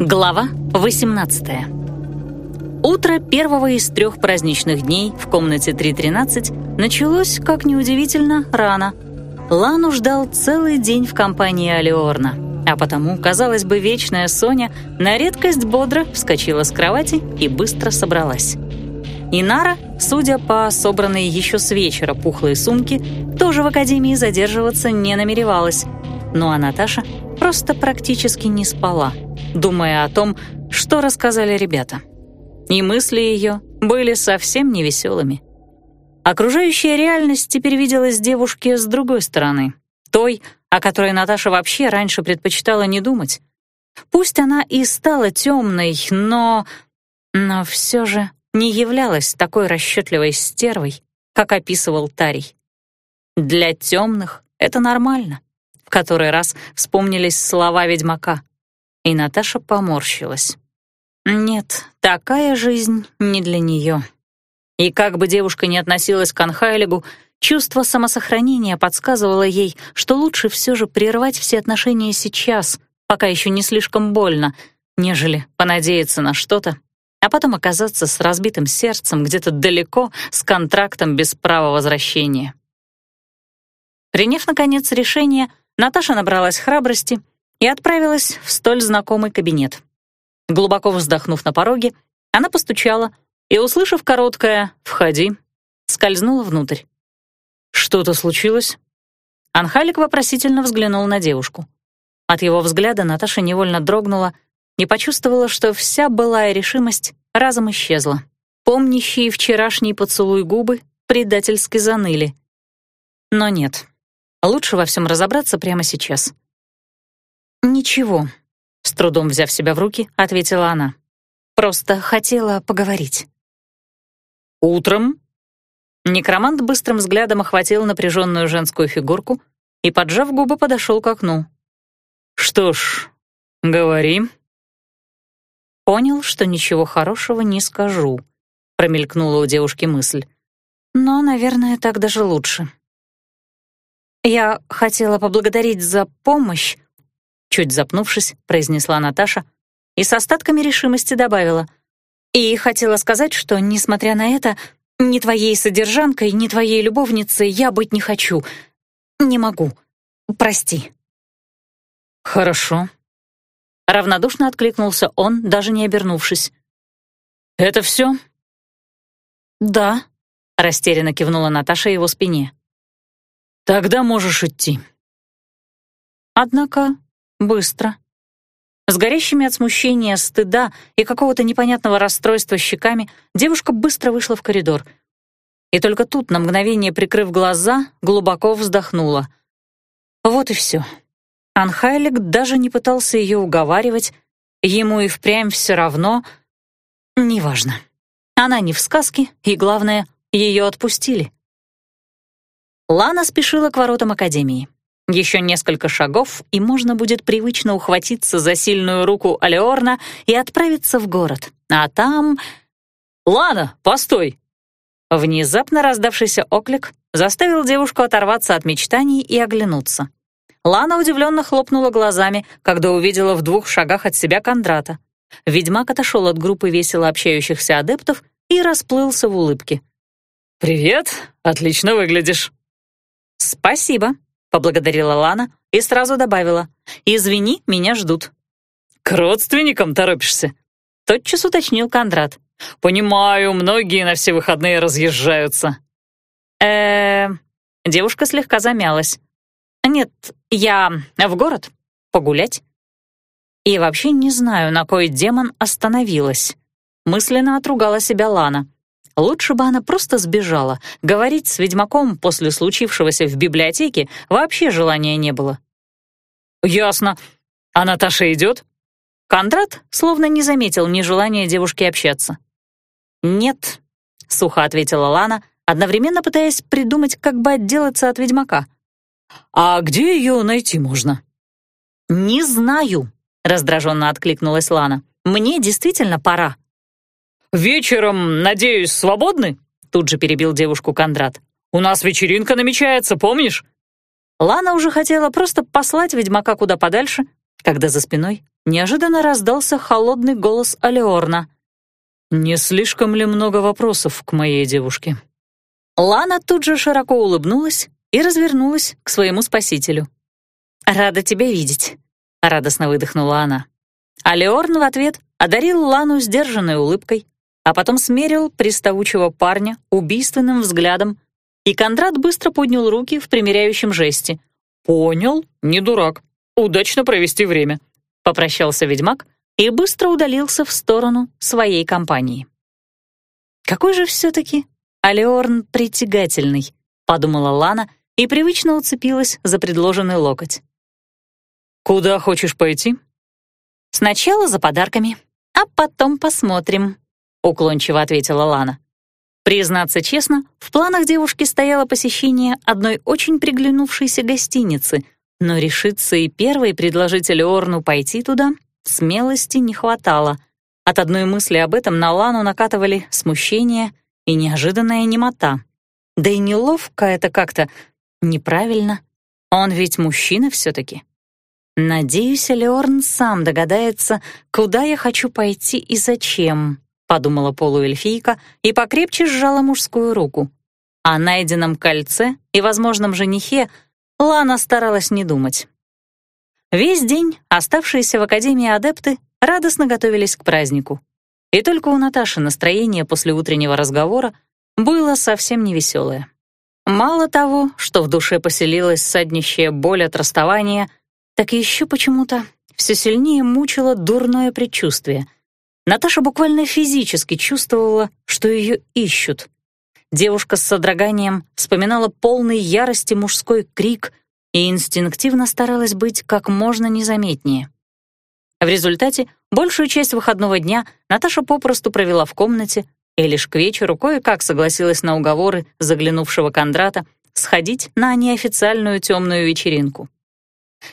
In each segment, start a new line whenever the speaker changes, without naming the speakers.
Глава 18 Утро первого из трех праздничных дней в комнате 313 началось, как неудивительно, рано. Лану ждал целый день в компании Алиорна, а потому, казалось бы, вечная Соня на редкость бодро вскочила с кровати и быстро собралась. Инара, судя по собранной еще с вечера пухлой сумке, тоже в академии задерживаться не намеревалась. Ну а Наташа просто практически не спала, думая о том, что рассказали ребята. И мысли ее были совсем невеселыми. Окружающая реальность теперь виделась девушке с другой стороны, той, о которой Наташа вообще раньше предпочитала не думать. Пусть она и стала темной, но... но все же не являлась такой расчетливой стервой, как описывал Тарий. Для темных это нормально. В который раз вспомнились слова ведьмака, и Наташа поморщилась. Нет, такая жизнь не для нее. И как бы девушка ни относилась к Анхайлигу, чувство самосохранения подсказывало ей, что лучше все же прервать все отношения сейчас, пока еще не слишком больно, нежели понадеяться на что-то, а потом оказаться с разбитым сердцем где-то далеко с контрактом без права возвращения. Приняв, наконец, решение, Наташа набралась храбрости и отправилась в столь знакомый кабинет. Глубоко вздохнув на пороге, она постучала и, услышав короткое «Входи», скользнула внутрь. «Что-то случилось?» Анхалик вопросительно взглянул на девушку. От его взгляда Наташа невольно дрогнула и почувствовала, что вся былая решимость разом исчезла. Помнящие вчерашний поцелуй губы предательски заныли. Но нет, лучше во всем разобраться прямо сейчас. «Ничего», — с трудом взяв себя в руки, ответила она. «Просто хотела поговорить». «Утром?» Некромант быстрым взглядом охватил напряженную женскую фигурку и, поджав губы, подошел к окну. «Что ж, говори», Понял, что ничего хорошего не скажу. Промелькнула у девушки мысль. Но, наверное, так даже лучше. Я хотела поблагодарить за помощь, чуть запнувшись, произнесла Наташа и с остатками решимости добавила. И хотела сказать, что, несмотря на это, ни твоей содержанкой, ни твоей любовницей я быть не хочу. Не могу. Прости. Хорошо, Равнодушно откликнулся он, даже не обернувшись. «Это все?» «Да», — растерянно кивнула Наташа его спине. «Тогда можешь идти». Однако быстро. С горящими от смущения, стыда и какого-то непонятного расстройства щеками девушка быстро вышла в коридор. И только тут, на мгновение прикрыв глаза, глубоко вздохнула. Вот и все. Анхайлик даже не пытался ее уговаривать, ему и впрямь все равно. Неважно. Она не в сказке, и, главное, ее отпустили. Лана спешила к воротам Академии. Еще несколько шагов, и можно будет привычно ухватиться за сильную руку Алеорна и отправиться в город. А там... «Лана, постой!» Внезапно раздавшийся оклик заставил девушку оторваться от мечтаний и оглянуться. Лана удивленно хлопнула глазами, когда увидела в двух шагах от себя Кондрата. Ведьмак отошел от группы весело общающихся адептов и расплылся в улыбке. «Привет, отлично выглядишь». «Спасибо», — поблагодарила Лана и сразу добавила. «Извини, меня ждут».
«К родственникам торопишься?»
— тотчас уточнил Кондрат.
«Понимаю, многие на все выходные разъезжаются».
э Девушка слегка замялась. «Нет, я в город погулять». И вообще не знаю, на кой демон остановилась. Мысленно отругала себя Лана. Лучше бы она просто сбежала. Говорить с ведьмаком после случившегося в библиотеке вообще желания не было.
«Ясно. А Наташа идет?»
Кондрат словно не заметил нежелания девушки общаться. «Нет», — сухо ответила Лана, одновременно пытаясь придумать, как бы отделаться от ведьмака.
«А где ее найти можно?»
«Не знаю», — раздраженно откликнулась Лана. «Мне действительно пора».
«Вечером, надеюсь, свободны?» Тут же перебил девушку Кондрат. «У нас вечеринка намечается, помнишь?»
Лана уже хотела просто послать ведьмака куда подальше, когда за спиной неожиданно раздался холодный голос Алеорна.
«Не слишком ли много вопросов к моей девушке?»
Лана тут же широко улыбнулась и развернулась к своему спасителю. «Рада тебя видеть», — радостно выдохнула она. А Леорн в ответ одарил Лану сдержанной улыбкой, а потом смерил приставучего парня убийственным взглядом, и Кондрат быстро поднял руки в примиряющем жесте.
«Понял, не дурак. Удачно провести время», —
попрощался ведьмак и быстро удалился в сторону своей компании. «Какой же все-таки Алеорн притягательный», — подумала Лана и привычно уцепилась за предложенный локоть.
«Куда хочешь пойти?»
«Сначала за подарками, а потом посмотрим», — уклончиво ответила Лана. Признаться честно, в планах девушки стояло посещение одной очень приглянувшейся гостиницы, но решиться и первой предложить Элеорну пойти туда смелости не хватало. От одной мысли об этом на Лану накатывали смущение и неожиданная немота. Да и неловко это как-то, неправильно. Он ведь мужчина все-таки. «Надеюсь, Леорн сам догадается, куда я хочу пойти и зачем», — подумала полуэльфийка и покрепче сжала мужскую руку. О найденном кольце и возможном женихе Лана старалась не думать. Весь день оставшиеся в Академии адепты радостно готовились к празднику. И только у Наташи настроение после утреннего разговора было совсем невеселое. Мало того, что в душе поселилась саднищая боль от расставания — так еще почему-то все сильнее мучило дурное предчувствие. Наташа буквально физически чувствовала, что ее ищут. Девушка с содроганием вспоминала полный ярости мужской крик и инстинктивно старалась быть как можно незаметнее. В результате большую часть выходного дня Наташа попросту провела в комнате и лишь к вечеру кое-как согласилась на уговоры заглянувшего Кондрата сходить на неофициальную темную вечеринку.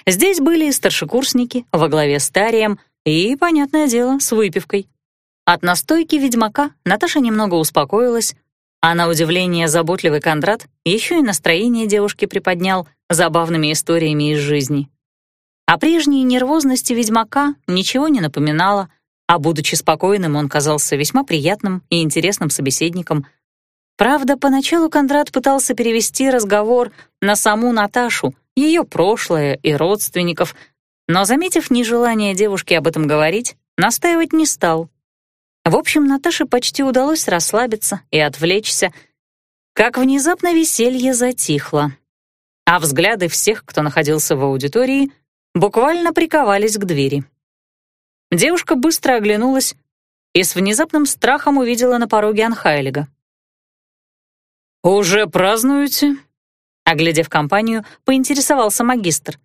Здесь были старшекурсники во главе с Тарием и, понятное дело, с выпивкой. От настойки ведьмака Наташа немного успокоилась, а на удивление заботливый Кондрат еще и настроение девушки приподнял забавными историями из жизни. О прежней нервозности ведьмака ничего не напоминало, а будучи спокойным, он казался весьма приятным и интересным собеседником. Правда, поначалу Кондрат пытался перевести разговор на саму Наташу, ее прошлое и родственников, но, заметив нежелание девушки об этом говорить, настаивать не стал. В общем, Наташе почти удалось расслабиться и отвлечься, как внезапно веселье затихло, а взгляды всех, кто находился в аудитории, буквально приковались к двери. Девушка быстро оглянулась и с внезапным страхом увидела на пороге Анхайлига.
«Уже празднуете?»
Оглядев компанию, поинтересовался магистр.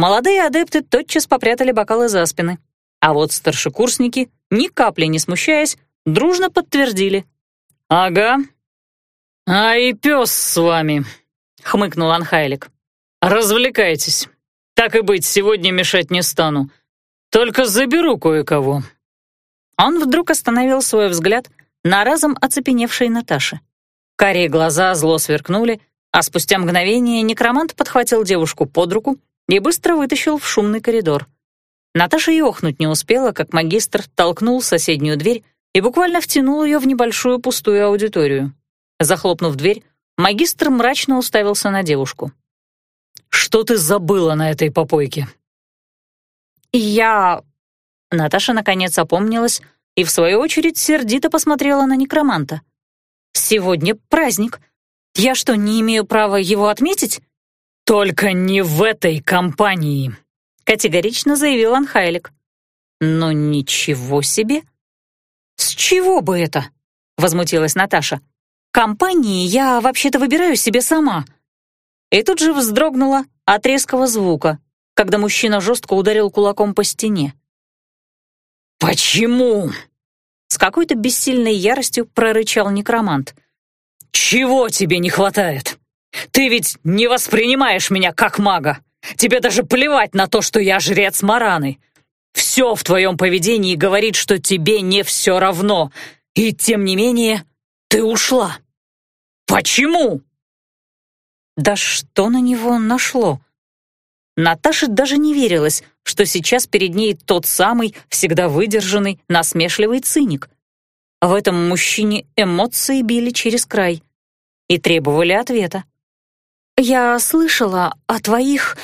Молодые адепты тотчас попрятали бокалы за спины, а вот старшекурсники, ни капли не смущаясь, дружно подтвердили.
«Ага. А и пес с вами», — хмыкнул Анхайлик. «Развлекайтесь. Так и быть, сегодня мешать не стану. Только заберу кое-кого».
Он вдруг остановил свой взгляд на разом оцепеневшей Наташе. Карие глаза зло сверкнули, а спустя мгновение некромант подхватил девушку под руку и быстро вытащил в шумный коридор. Наташа и охнуть не успела, как магистр толкнул соседнюю дверь и буквально втянул ее в небольшую пустую аудиторию. Захлопнув дверь, магистр мрачно уставился на девушку.
«Что ты забыла на этой попойке?»
«Я...» Наташа наконец опомнилась и, в свою очередь, сердито посмотрела на некроманта. «Сегодня праздник. Я что, не имею права его отметить?»
«Только не в этой компании», — категорично заявил Анхайлик.
«Но ничего себе!» «С чего бы это?» — возмутилась Наташа. «Компании я вообще-то выбираю себе сама». И тут же вздрогнула от резкого звука, когда мужчина жестко ударил кулаком по стене.
«Почему?»
С какой-то бессильной яростью прорычал некромант —
«Чего тебе не хватает? Ты ведь не воспринимаешь меня как мага. Тебе даже плевать на то, что я жрец Мараны. Все в твоем поведении говорит, что тебе не все равно. И тем не менее ты ушла. Почему?»
Да что на него нашло? Наташе даже не верилось, что сейчас перед ней тот самый, всегда выдержанный, насмешливый циник. В этом мужчине эмоции били через край и требовали ответа. «Я слышала о твоих...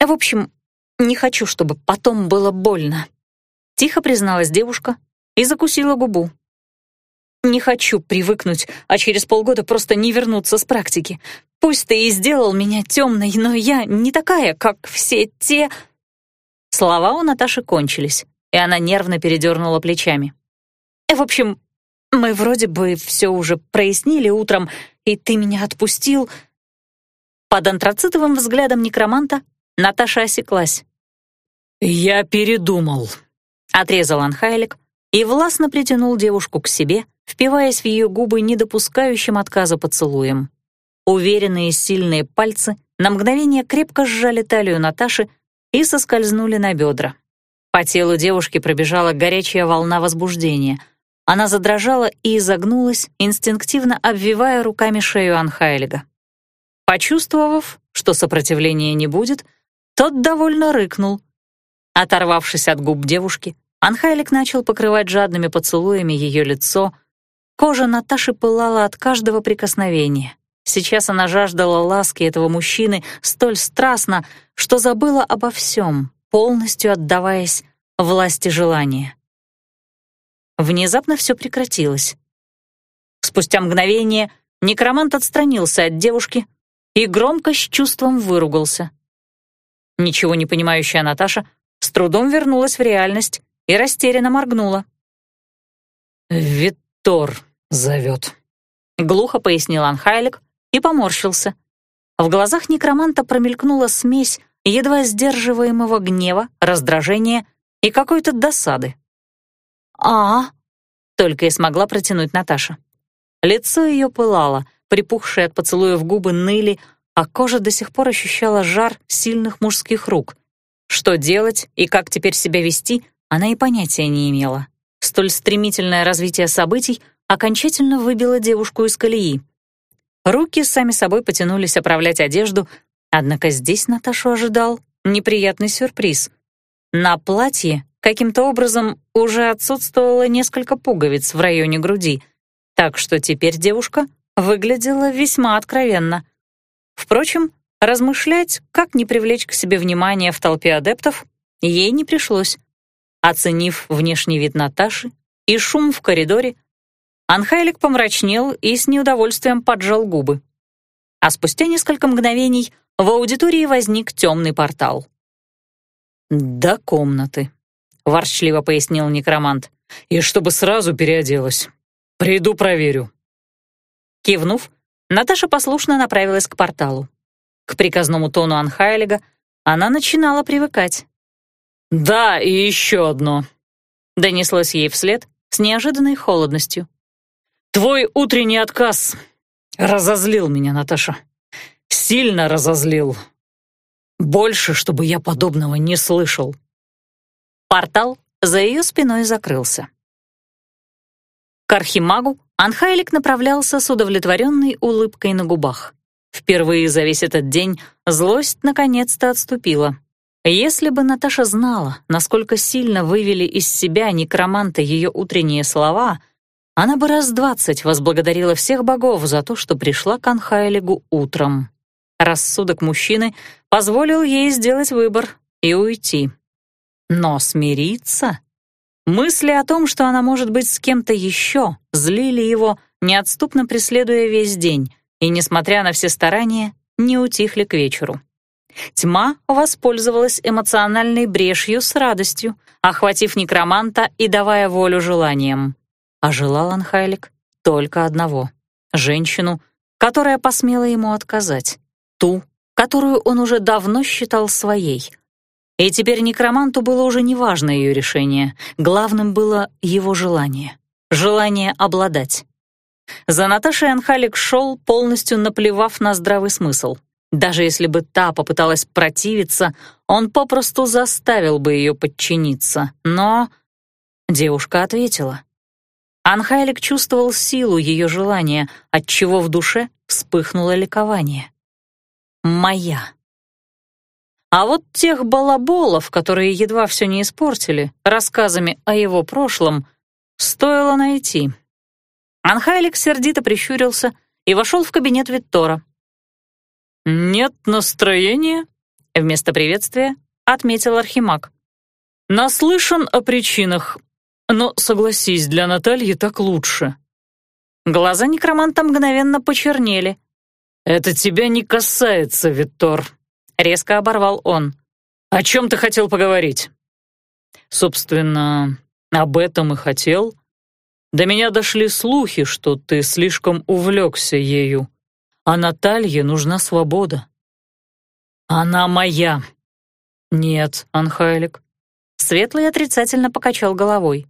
В общем, не хочу, чтобы потом было больно», — тихо призналась девушка и закусила губу. «Не хочу привыкнуть, а через полгода просто не вернуться с практики. Пусть ты и сделал меня темной, но я не такая, как все те...» Слова у Наташи кончились, и она нервно передернула плечами. «В общем, мы вроде бы все уже прояснили утром, и ты меня отпустил...» Под антрацитовым взглядом некроманта Наташа осеклась.
«Я передумал», — отрезал Анхайлик и властно притянул девушку к себе, впиваясь в ее губы недопускающим отказа поцелуем. Уверенные сильные пальцы на мгновение крепко сжали талию Наташи и соскользнули на бедра. По телу девушки пробежала горячая волна возбуждения. Она задрожала и изогнулась, инстинктивно обвивая руками шею Анхайлига. Почувствовав, что сопротивления не будет, тот довольно рыкнул. Оторвавшись от губ девушки, Анхайлик начал покрывать жадными поцелуями ее лицо. Кожа Наташи пылала от каждого прикосновения. Сейчас она жаждала ласки этого мужчины столь страстно, что забыла обо всем, полностью отдаваясь власти желания. Внезапно все прекратилось. Спустя мгновение некромант отстранился от девушки и громко с чувством выругался. Ничего не понимающая Наташа с трудом вернулась в реальность и растерянно моргнула.
«Виттор зовет», — глухо пояснил Анхайлик, и поморщился. В глазах некроманта промелькнула смесь едва сдерживаемого гнева, раздражения и какой-то досады. а, только и смогла протянуть Наташа. Лицо ее пылало, припухшие от поцелуев губы ныли, а кожа до сих пор ощущала жар сильных мужских рук. Что делать и как теперь себя вести, она и понятия не имела. Столь стремительное развитие событий окончательно выбило девушку из колеи — Руки сами собой потянулись оправлять одежду, однако здесь Наташу ожидал неприятный сюрприз. На платье каким-то образом уже отсутствовало несколько пуговиц в районе груди, так что теперь девушка выглядела весьма откровенно. Впрочем, размышлять, как не привлечь к себе внимание в толпе адептов, ей не пришлось. Оценив внешний вид Наташи и шум в коридоре, Анхайлик помрачнел и с неудовольствием поджал губы. А спустя несколько мгновений в аудитории возник темный портал. «До комнаты», — ворчливо пояснил некромант. «И чтобы сразу переоделась. Приду проверю». Кивнув, Наташа послушно направилась к порталу. К приказному тону Анхайлига она начинала привыкать. «Да, и еще одно», — донеслось ей вслед с неожиданной холодностью. Твой утренний отказ разозлил меня, Наташа. Сильно разозлил. Больше, чтобы я подобного не слышал. Портал за ее спиной закрылся. К архимагу Анхайлик направлялся с удовлетворенной улыбкой на губах. Впервые за весь этот день злость наконец-то отступила. Если бы Наташа знала, насколько сильно вывели из себя некроманта ее утренние слова — она бы раз двадцать возблагодарила всех богов за то, что пришла к Анхайлигу утром. Рассудок мужчины позволил ей сделать выбор и уйти. Но смириться? Мысли о том, что она может быть с кем-то еще, злили его, неотступно преследуя весь день, и, несмотря на все старания, не утихли к вечеру. Тьма воспользовалась эмоциональной брешью с радостью, охватив некроманта и давая волю желаниям. А желал Анхайлик только одного — женщину, которая посмела ему отказать, ту, которую он уже давно считал своей. И теперь некроманту было уже неважно ее решение, главным было его желание, желание обладать. За Наташей Анхалик шел, полностью наплевав на здравый смысл. Даже если бы та попыталась противиться, он попросту заставил бы ее подчиниться. Но девушка ответила. Анхайлик чувствовал силу ее желания, отчего в душе вспыхнуло ликование. «Моя». А вот тех балаболов, которые едва все не испортили, рассказами о его прошлом, стоило найти. Анхайлик сердито прищурился и вошел в кабинет Виттора. «Нет настроения?» — вместо приветствия отметил Архимаг. «Наслышан о причинах, но, согласись, для Натальи так лучше». Глаза некроманта мгновенно почернели. «Это тебя не касается, Виттор», — резко оборвал он. «О чем ты хотел поговорить?» «Собственно, об этом и хотел. До меня дошли слухи, что ты слишком увлекся ею, а Наталье нужна свобода». «Она моя». «Нет, Анхайлик». Светлый отрицательно покачал головой.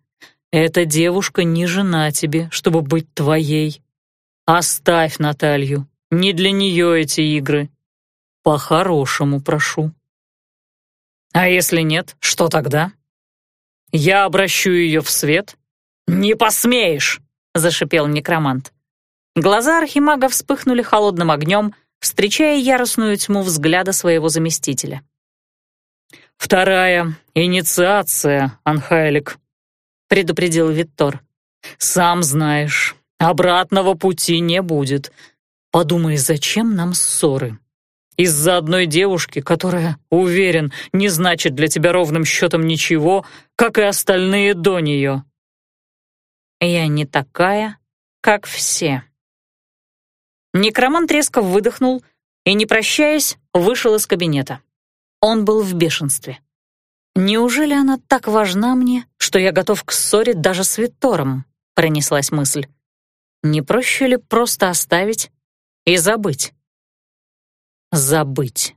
«Эта девушка не жена тебе, чтобы быть твоей. Оставь Наталью, не для нее эти игры. По-хорошему прошу. А если нет, что тогда? Я обращу ее в свет? Не посмеешь, зашипел некромант. Глаза архимага вспыхнули холодным огнем, встречая яростную тьму взгляда своего заместителя. «Вторая — инициация, Анхайлик», — предупредил Виттор. «Сам знаешь, обратного пути не будет. Подумай, зачем нам ссоры? Из-за одной девушки, которая, уверен, не значит для тебя ровным счетом ничего, как и остальные до нее. Я не такая, как все. Некромант резко выдохнул и, не прощаясь, вышел из кабинета. Он был в бешенстве. «Неужели она так важна мне, что я готов к ссоре даже с Виттором?» — пронеслась мысль. «Не проще ли просто оставить и забыть. Забыть.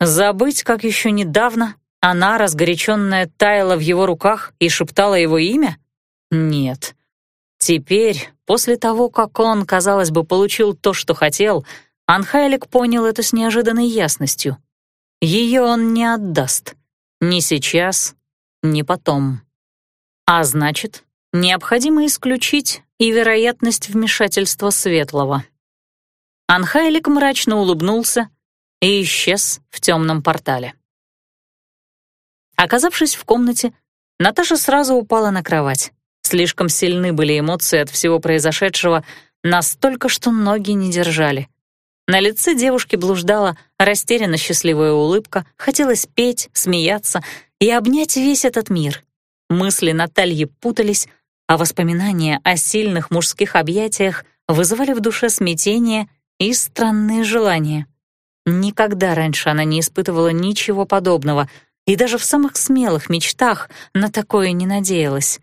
Забыть, как еще недавно она, разгоряченная, таяла в его руках и шептала его имя? Нет. Теперь, после того, как он, казалось бы, получил то, что хотел, Анхайлик понял это с неожиданной ясностью. Ее он не отдаст. Ни сейчас, ни потом. А значит, необходимо исключить и вероятность вмешательства Светлого. Анхайлик мрачно улыбнулся и исчез в темном портале. Оказавшись в комнате, Наташа сразу упала на кровать. Слишком сильны были эмоции от всего произошедшего, настолько, что ноги не держали. На лице девушки блуждала растерянно счастливая улыбка, хотелось петь, смеяться и обнять весь этот мир. Мысли Натальи путались, а воспоминания о сильных мужских объятиях вызывали в душе смятение и странные желания. Никогда раньше она не испытывала ничего подобного, и даже в самых смелых мечтах на такое не надеялась.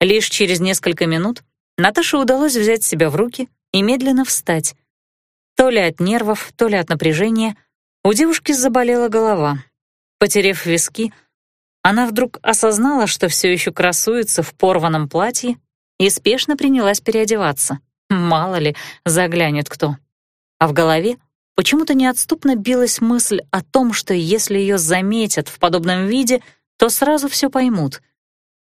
Лишь через несколько минут Наташе удалось взять себя в руки и медленно встать. То ли от нервов, то ли от напряжения у девушки заболела голова. Потерев виски, она вдруг осознала, что все еще красуется в порванном платье и спешно принялась переодеваться. Мало ли, заглянет кто. А в голове почему-то неотступно билась мысль о том, что если ее заметят в подобном виде, то сразу все поймут.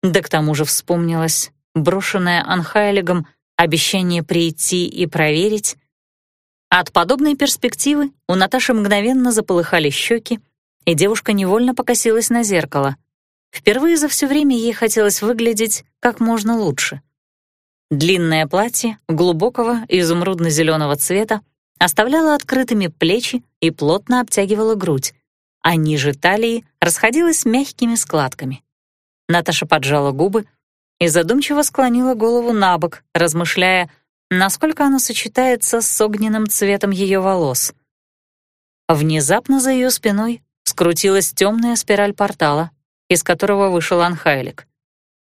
Да к тому же вспомнилось брошенное Анхайлигом обещание прийти и проверить. От подобной перспективы у Наташи мгновенно заполыхали щеки, и девушка невольно покосилась на зеркало. Впервые за все время ей хотелось выглядеть как можно лучше — Длинное платье глубокого изумрудно-зеленого цвета оставляло открытыми плечи и плотно обтягивало грудь, а ниже талии расходилось мягкими складками. Наташа поджала губы и задумчиво склонила голову на бок, размышляя, насколько оно сочетается с огненным цветом ее волос. Внезапно за ее спиной скрутилась темная спираль портала, из которого вышел Анхайлик.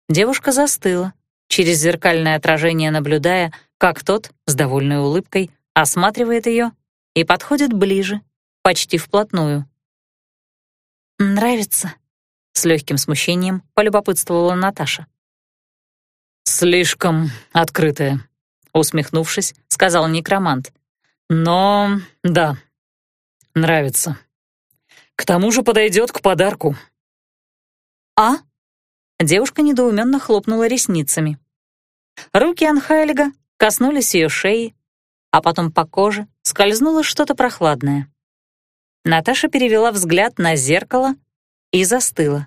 Девушка застыла, через зеркальное отражение наблюдая, как тот, с довольной улыбкой, осматривает ее и подходит ближе, почти вплотную. «Нравится?» — с легким смущением полюбопытствовала Наташа. «Слишком открытая», — усмехнувшись, сказал некромант. «Но да, нравится. К тому же подойдет к подарку». «А?» Девушка недоуменно хлопнула ресницами. Руки Анхайлига коснулись ее шеи, а потом по коже скользнуло что-то прохладное. Наташа перевела взгляд на зеркало и застыла.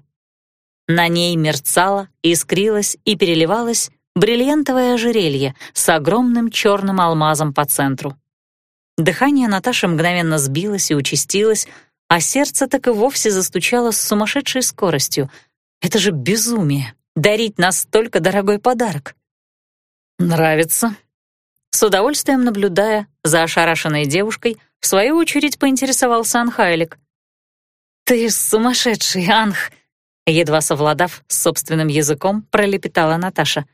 На ней мерцало, искрилось и переливалось бриллиантовое ожерелье с огромным черным алмазом по центру. Дыхание Наташи мгновенно сбилось и участилось, а сердце так и вовсе застучало с сумасшедшей скоростью. Это же безумие — дарить настолько дорогой подарок.
«Нравится?»
С удовольствием наблюдая за ошарашенной девушкой, в свою очередь поинтересовался Анхайлик. «Ты сумасшедший, Анх!» Едва совладав с собственным языком, пролепетала Наташа.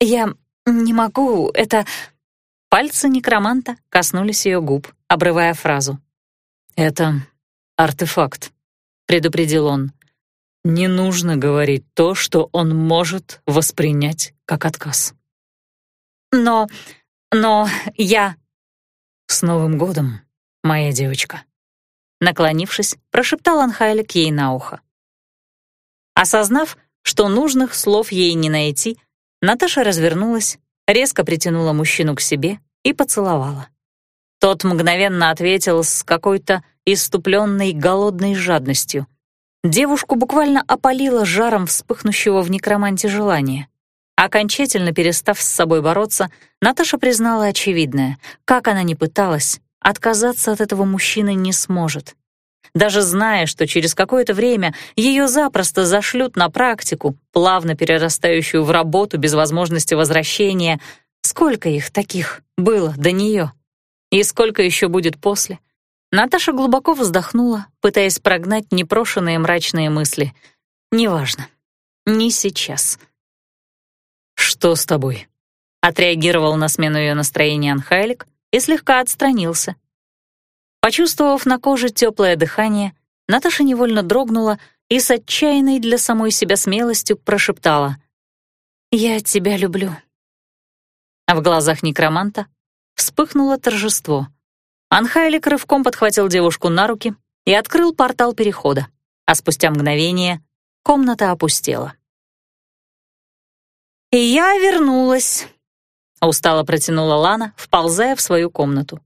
«Я не могу, это...» Пальцы некроманта коснулись ее губ, обрывая фразу.
«Это артефакт», — предупредил он. «Не нужно говорить то, что он может воспринять как отказ».
«Но... но я...»
«С Новым годом, моя девочка», — наклонившись, прошептал Анхайлик ей на ухо.
Осознав, что нужных слов ей не найти, Наташа развернулась, резко притянула мужчину к себе и поцеловала. Тот мгновенно ответил с какой-то иступленной голодной жадностью. Девушку буквально опалило жаром вспыхнущего в некроманте желания. Окончательно перестав с собой бороться, Наташа признала очевидное. Как она ни пыталась, отказаться от этого мужчины не сможет. Даже зная, что через какое-то время ее запросто зашлют на практику, плавно перерастающую в работу без возможности возвращения, сколько их таких было до нее? И сколько еще будет после? Наташа глубоко вздохнула, пытаясь прогнать непрошенные мрачные мысли. Неважно. Не сейчас.
«Что с тобой?»
Отреагировал на смену ее настроения Анхайлик и слегка отстранился, Почувствовав на коже теплое дыхание, Наташа невольно дрогнула и с отчаянной для самой себя смелостью прошептала «Я тебя люблю». А в глазах некроманта вспыхнуло торжество. Анхайлик рывком подхватил девушку на руки и открыл портал перехода, а спустя мгновение комната опустела. «И я вернулась», — устало протянула Лана, вползая в свою комнату.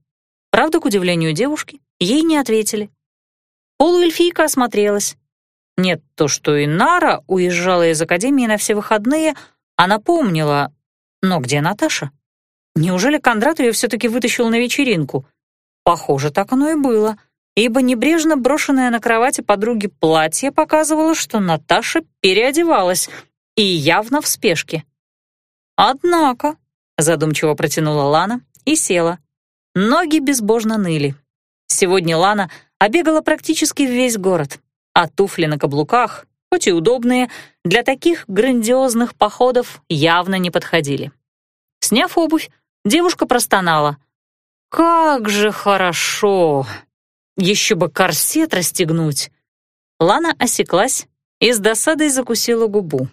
Правда, к удивлению девушки, ей не ответили. Полуэльфийка осмотрелась. Нет, то, что и Нара уезжала из академии на все выходные, она помнила. Но где Наташа? Неужели Кондрат ее все-таки вытащил на вечеринку? Похоже, так оно и было, ибо небрежно брошенное на кровати подруги платье показывало, что Наташа переодевалась и явно в спешке. «Однако», — задумчиво протянула Лана и села, Ноги безбожно ныли. Сегодня Лана обегала практически весь город, а туфли на каблуках, хоть и удобные, для таких грандиозных походов явно не подходили. Сняв обувь, девушка простонала. «Как же хорошо! Еще бы корсет расстегнуть!» Лана осеклась и с досадой закусила губу.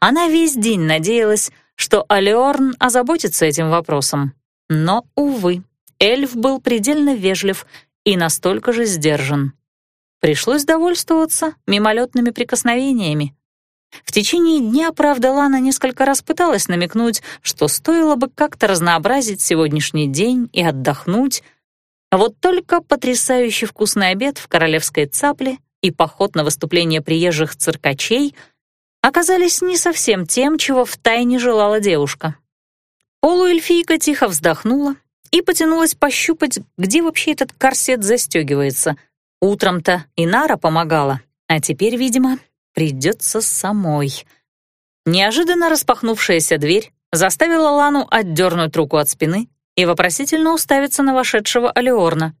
Она весь день надеялась, что Алиорн озаботится этим вопросом. Но, увы, эльф был предельно вежлив и настолько же сдержан. Пришлось довольствоваться мимолетными прикосновениями. В течение дня, правда, Лана несколько раз пыталась намекнуть, что стоило бы как-то разнообразить сегодняшний день и отдохнуть. Вот только потрясающий вкусный обед в королевской цапле и поход на выступление приезжих циркачей оказались не совсем тем, чего втайне желала девушка. Полуэльфийка тихо вздохнула и потянулась пощупать, где вообще этот корсет застегивается. Утром-то Инара помогала, а теперь, видимо, придется самой. Неожиданно распахнувшаяся дверь заставила Лану отдернуть руку от спины и вопросительно уставиться на вошедшего Алиорна.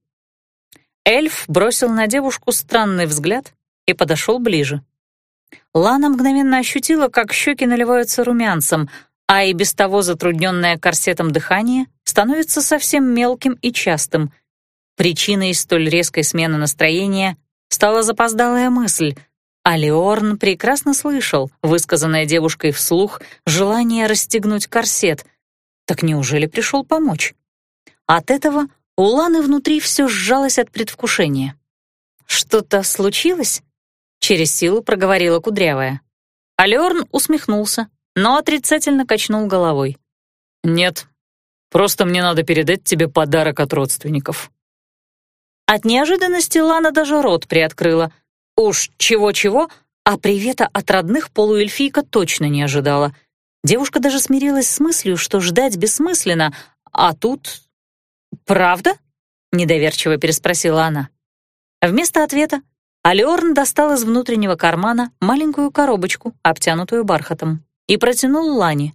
Эльф бросил на девушку странный взгляд и подошел ближе. Лана мгновенно ощутила, как щеки наливаются румянцем — а и без того затрудненное корсетом дыхание становится совсем мелким и частым. Причиной столь резкой смены настроения стала запоздалая мысль, а Леорн прекрасно слышал высказанное девушкой вслух желание расстегнуть корсет. Так неужели пришел помочь? От этого у Ланы внутри все сжалось от предвкушения. «Что-то случилось?» — через силу проговорила Кудрявая. Алёрн усмехнулся, но отрицательно качнул головой.
«Нет, просто мне надо передать тебе подарок от родственников».
От неожиданности Лана даже рот приоткрыла. Уж чего-чего, а привета от родных полуэльфийка точно не ожидала. Девушка даже смирилась с мыслью, что ждать бессмысленно, а тут... «Правда?» — недоверчиво переспросила она. Вместо ответа Алиорн достал из внутреннего кармана маленькую коробочку, обтянутую бархатом, и протянул Лане.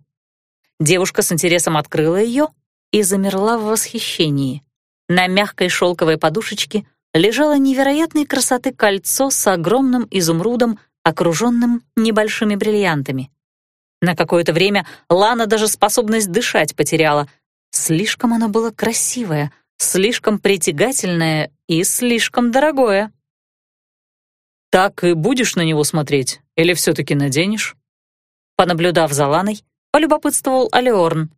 Девушка с интересом открыла ее и замерла в восхищении. На мягкой шелковой подушечке лежало невероятной красоты кольцо с огромным изумрудом, окруженным небольшими бриллиантами. На какое-то время Лана даже способность дышать потеряла. Слишком оно было красивое, слишком притягательное и слишком дорогое.
«Так и будешь на него смотреть, или все-таки наденешь?»
Понаблюдав за Ланой, полюбопытствовал Алиорн.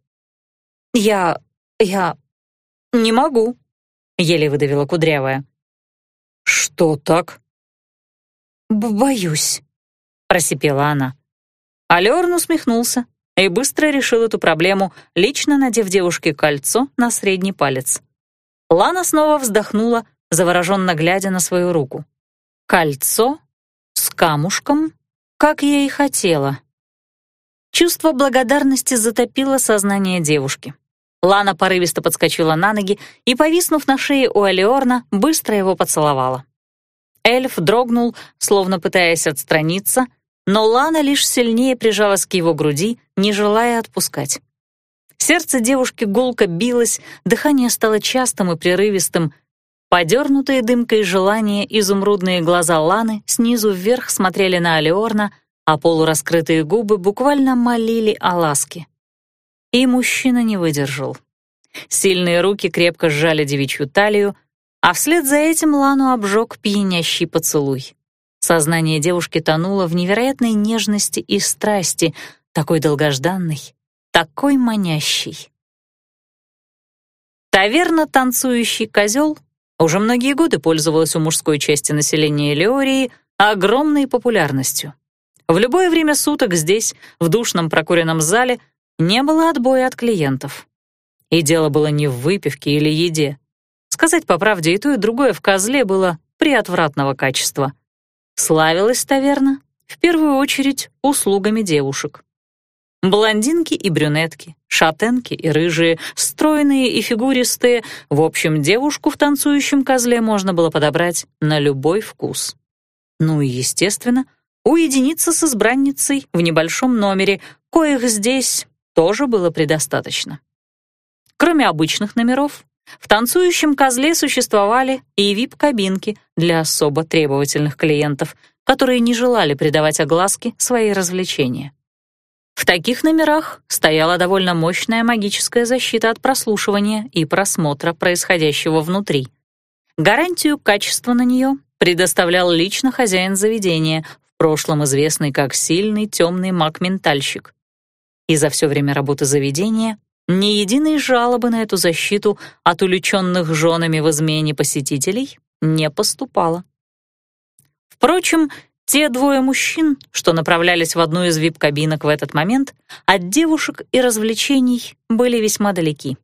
«Я... я... не могу», — еле выдавила кудрявая.
«Что так?»
«Боюсь», — просипела она. Алёрн усмехнулся и быстро решил эту проблему, лично надев девушке кольцо на средний палец. Лана снова вздохнула, завороженно глядя на свою руку. Кольцо с камушком, как я и хотела. Чувство благодарности затопило сознание девушки. Лана порывисто подскочила на ноги и, повиснув на шее у Алиорна, быстро его поцеловала. Эльф дрогнул, словно пытаясь отстраниться, но Лана лишь сильнее прижалась к его груди, не желая отпускать. Сердце девушки гулко билось, дыхание стало частым и прерывистым. Подернутые дымкой желания изумрудные глаза Ланы снизу вверх смотрели на Алиорна, а полураскрытые губы буквально молили о ласке. И мужчина не выдержал. Сильные руки крепко сжали девичью талию, а вслед за этим Лану обжег пьянящий поцелуй. Сознание девушки тонуло в невероятной нежности и страсти, такой долгожданной, такой манящей. Таверна «Танцующий козел» уже многие годы пользовалась у мужской части населения Леории огромной популярностью. В любое время суток здесь, в душном прокуренном зале, не было отбоя от клиентов. И дело было не в выпивке или еде. Сказать по правде, и то, и другое в козле было приотвратного качества. Славилась таверна в первую очередь услугами девушек. Блондинки и брюнетки, шатенки и рыжие, стройные и фигуристые, в общем, девушку в танцующем козле можно было подобрать на любой вкус. Ну и, естественно, уединиться с избранницей в небольшом номере, коих здесь тоже было предостаточно. Кроме обычных номеров, в танцующем козле существовали и вип-кабинки для особо требовательных клиентов, которые не желали придавать огласке свои развлечения. В таких номерах стояла довольно мощная магическая защита от прослушивания и просмотра происходящего внутри. Гарантию качества на нее предоставлял лично хозяин заведения, в прошлом известный как сильный темный маг-ментальщик. И за все время работы заведения ни единой жалобы на эту защиту от уличенных женами в измене посетителей не поступало. Впрочем, те двое мужчин, что направлялись в одну из вип-кабинок в этот момент, от девушек и развлечений были весьма далеки.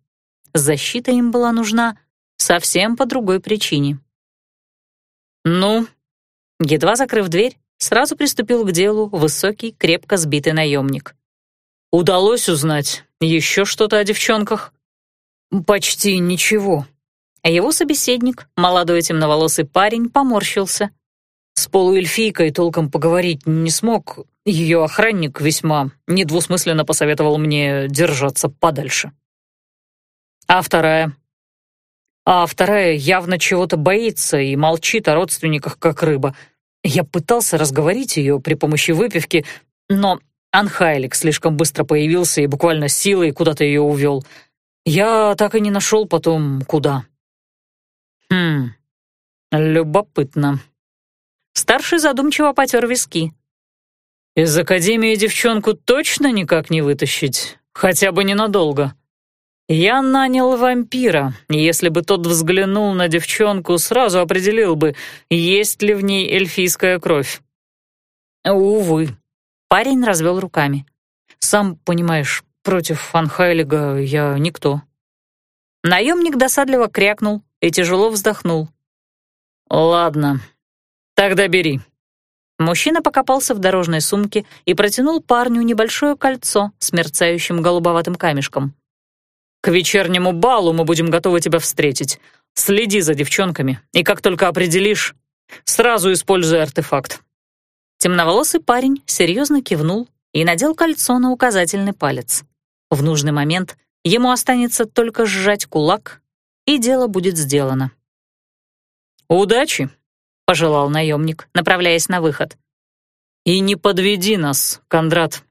Защита им была нужна совсем по другой причине. «Ну?» Едва закрыв дверь, сразу приступил к делу высокий, крепко сбитый наемник. «Удалось узнать, еще что-то о девчонках?» «Почти ничего». Его собеседник, молодой темноволосый парень, поморщился. С полуэльфийкой толком поговорить не смог. Ее охранник весьма недвусмысленно посоветовал мне держаться подальше. А вторая? А вторая явно чего-то боится и молчит о родственниках, как рыба. Я пытался разговорить ее при помощи выпивки, но Анхайлик слишком быстро появился и буквально силой куда-то ее увел. Я так и не нашел потом, куда. Хм, любопытно. Старший задумчиво потер виски. Из Академии девчонку точно никак не вытащить, хотя бы ненадолго. Я нанял вампира, и если бы тот взглянул на девчонку, сразу определил бы, есть ли в ней эльфийская кровь. Увы. Парень развел руками. «Сам понимаешь, против Фанхайлига я никто». Наемник досадливо крякнул и тяжело вздохнул.
«Ладно, тогда бери».
Мужчина покопался в дорожной сумке и протянул парню небольшое кольцо с мерцающим голубоватым камешком.
«К вечернему балу мы будем готовы тебя встретить. Следи за девчонками, и как только определишь, сразу используй артефакт».
Темноволосый парень серьезно кивнул и надел кольцо на указательный палец. В нужный момент ему останется только сжать кулак, и дело будет сделано.
«Удачи!»
— пожелал наемник, направляясь на выход.
«И не подведи нас, Кондрат».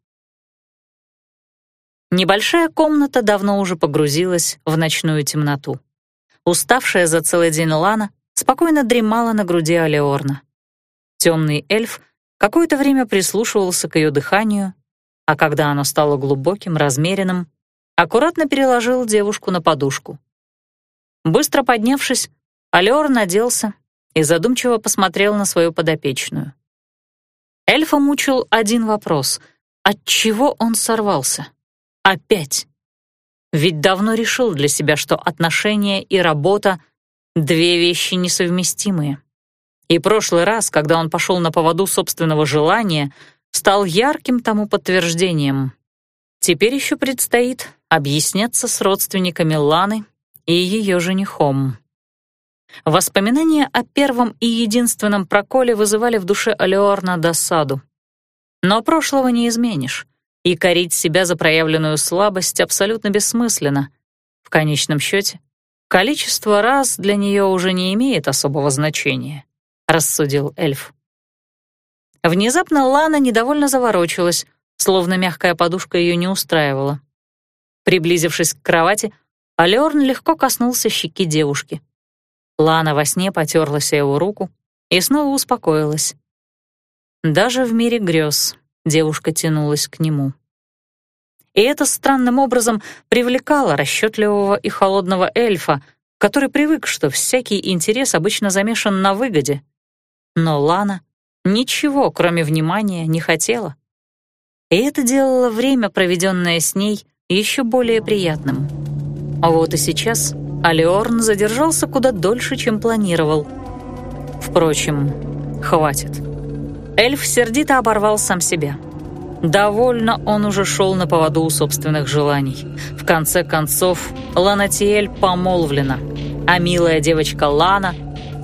Небольшая комната давно уже погрузилась в ночную темноту. Уставшая за целый день Лана спокойно дремала на груди Алеорна. Темный эльф какое-то время прислушивался к ее дыханию, а когда оно стало глубоким, размеренным, аккуратно переложил девушку на подушку. Быстро поднявшись, Алеор наделся и задумчиво посмотрел на свою подопечную. Эльфа мучил один вопрос — от чего он сорвался? Опять. Ведь давно решил для себя, что отношения и работа — две вещи несовместимые. И прошлый раз, когда он пошел на поводу собственного желания, стал ярким тому подтверждением. Теперь еще предстоит объясняться с родственниками Ланы и ее женихом. Воспоминания о первом и единственном проколе вызывали в душе Алеорна досаду. Но прошлого не изменишь, и корить себя за проявленную слабость абсолютно бессмысленно. В конечном счете, количество раз для нее уже не имеет особого значения, рассудил эльф. Внезапно Лана недовольно заворочилась, словно мягкая подушка ее не устраивала. Приблизившись к кровати, Алеорн легко коснулся щеки девушки. Лана во сне потерлась его руку и снова успокоилась. Даже в мире грез девушка тянулась к нему. И это странным образом привлекало расчетливого и холодного эльфа, который привык, что всякий интерес обычно замешан на выгоде. Но Лана ничего, кроме внимания, не хотела. И это делало время, проведенное с ней, еще более приятным. А вот и сейчас Алиорн задержался куда дольше, чем планировал. Впрочем, хватит. Эльф сердито оборвал сам себя. Довольно он уже шел на поводу у собственных желаний. В конце концов, Ланатиэль помолвлена, а милая девочка Лана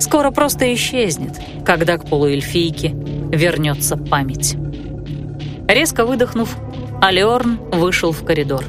скоро просто исчезнет, когда к полуэльфийке вернется память. Резко выдохнув, Алиорн вышел в коридор.